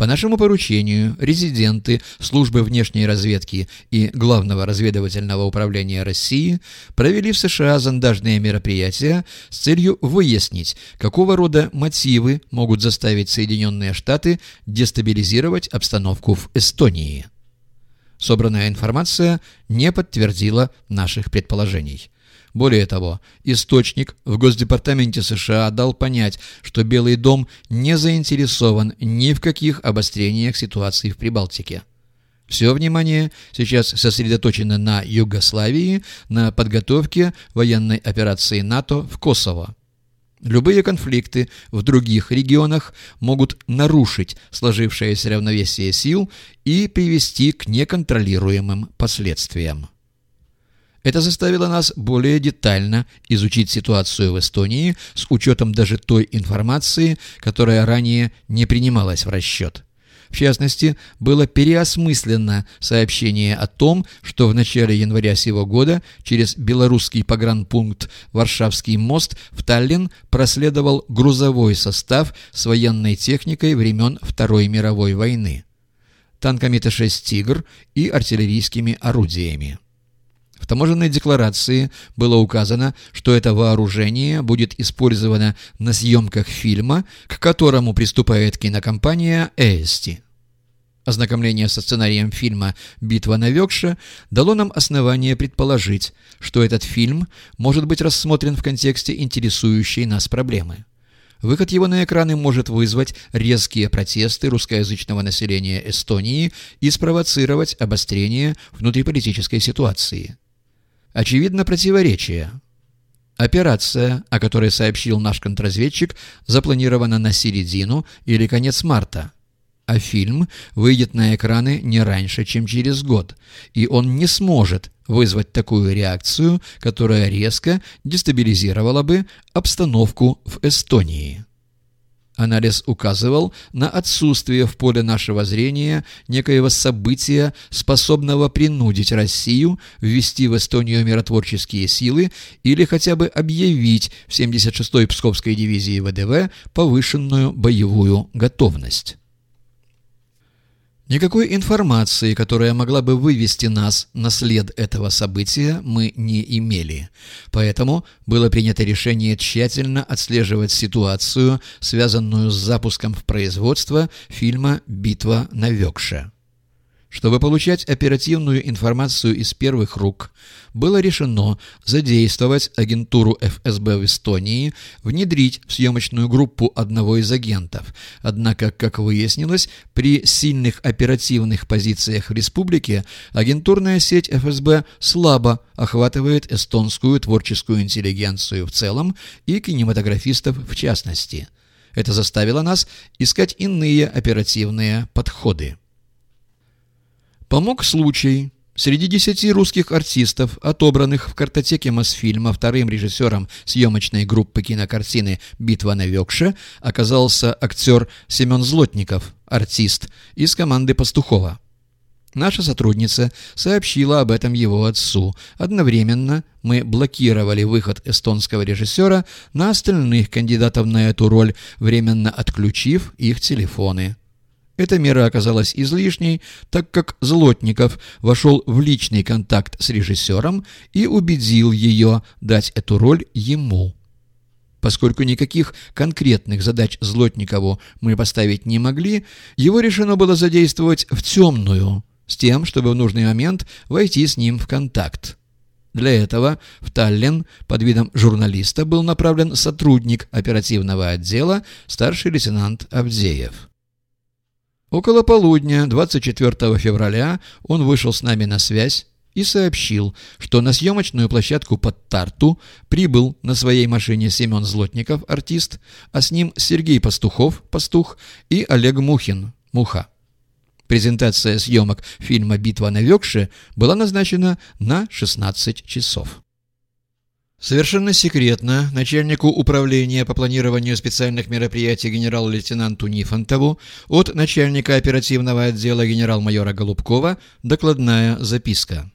По нашему поручению резиденты Службы внешней разведки и Главного разведывательного управления России провели в США зондажные мероприятия с целью выяснить, какого рода мотивы могут заставить Соединенные Штаты дестабилизировать обстановку в Эстонии. Собранная информация не подтвердила наших предположений. Более того, источник в Госдепартаменте США дал понять, что Белый дом не заинтересован ни в каких обострениях ситуации в Прибалтике. Все внимание сейчас сосредоточено на Югославии, на подготовке военной операции НАТО в Косово. Любые конфликты в других регионах могут нарушить сложившееся равновесие сил и привести к неконтролируемым последствиям. Это заставило нас более детально изучить ситуацию в Эстонии с учетом даже той информации, которая ранее не принималась в расчет. В частности, было переосмыслено сообщение о том, что в начале января сего года через белорусский погранпункт Варшавский мост в Таллин проследовал грузовой состав с военной техникой времен Второй мировой войны, танками Т-6 «Тигр» и артиллерийскими орудиями. В таможенной декларации было указано, что это вооружение будет использовано на съемках фильма, к которому приступает кинокомпания «Эсти». Ознакомление со сценарием фильма «Битва на Векше» дало нам основание предположить, что этот фильм может быть рассмотрен в контексте интересующей нас проблемы. Выход его на экраны может вызвать резкие протесты русскоязычного населения Эстонии и спровоцировать обострение внутриполитической ситуации. Очевидно противоречие. Операция, о которой сообщил наш контрразведчик, запланирована на середину или конец марта. А фильм выйдет на экраны не раньше, чем через год, и он не сможет вызвать такую реакцию, которая резко дестабилизировала бы обстановку в Эстонии. Анализ указывал на отсутствие в поле нашего зрения некоего события, способного принудить Россию ввести в Эстонию миротворческие силы или хотя бы объявить в 76-й Псковской дивизии ВДВ повышенную боевую готовность. Никакой информации, которая могла бы вывести нас на след этого события, мы не имели. Поэтому было принято решение тщательно отслеживать ситуацию, связанную с запуском в производство фильма «Битва на Векше». Чтобы получать оперативную информацию из первых рук, было решено задействовать агентуру ФСБ в Эстонии, внедрить в съемочную группу одного из агентов. Однако, как выяснилось, при сильных оперативных позициях в республике агентурная сеть ФСБ слабо охватывает эстонскую творческую интеллигенцию в целом и кинематографистов в частности. Это заставило нас искать иные оперативные подходы. Помог случай. Среди десяти русских артистов, отобранных в картотеке Мосфильма вторым режиссером съемочной группы кинокартины «Битва на Векше», оказался актер Семен Злотников, артист, из команды Пастухова. Наша сотрудница сообщила об этом его отцу. Одновременно мы блокировали выход эстонского режиссера на остальных кандидатов на эту роль, временно отключив их телефоны. Эта мера оказалась излишней, так как Злотников вошел в личный контакт с режиссером и убедил ее дать эту роль ему. Поскольку никаких конкретных задач Злотникову мы поставить не могли, его решено было задействовать в темную, с тем, чтобы в нужный момент войти с ним в контакт. Для этого в Таллин под видом журналиста был направлен сотрудник оперативного отдела старший лейтенант Авдеев. Около полудня 24 февраля он вышел с нами на связь и сообщил, что на съемочную площадку под Тарту прибыл на своей машине Семен Злотников, артист, а с ним Сергей Пастухов, пастух, и Олег Мухин, муха. Презентация съемок фильма «Битва на Векше» была назначена на 16 часов. Совершенно секретно начальнику управления по планированию специальных мероприятий генерал-лейтенанту Нифонтову от начальника оперативного отдела генерал-майора Голубкова докладная записка.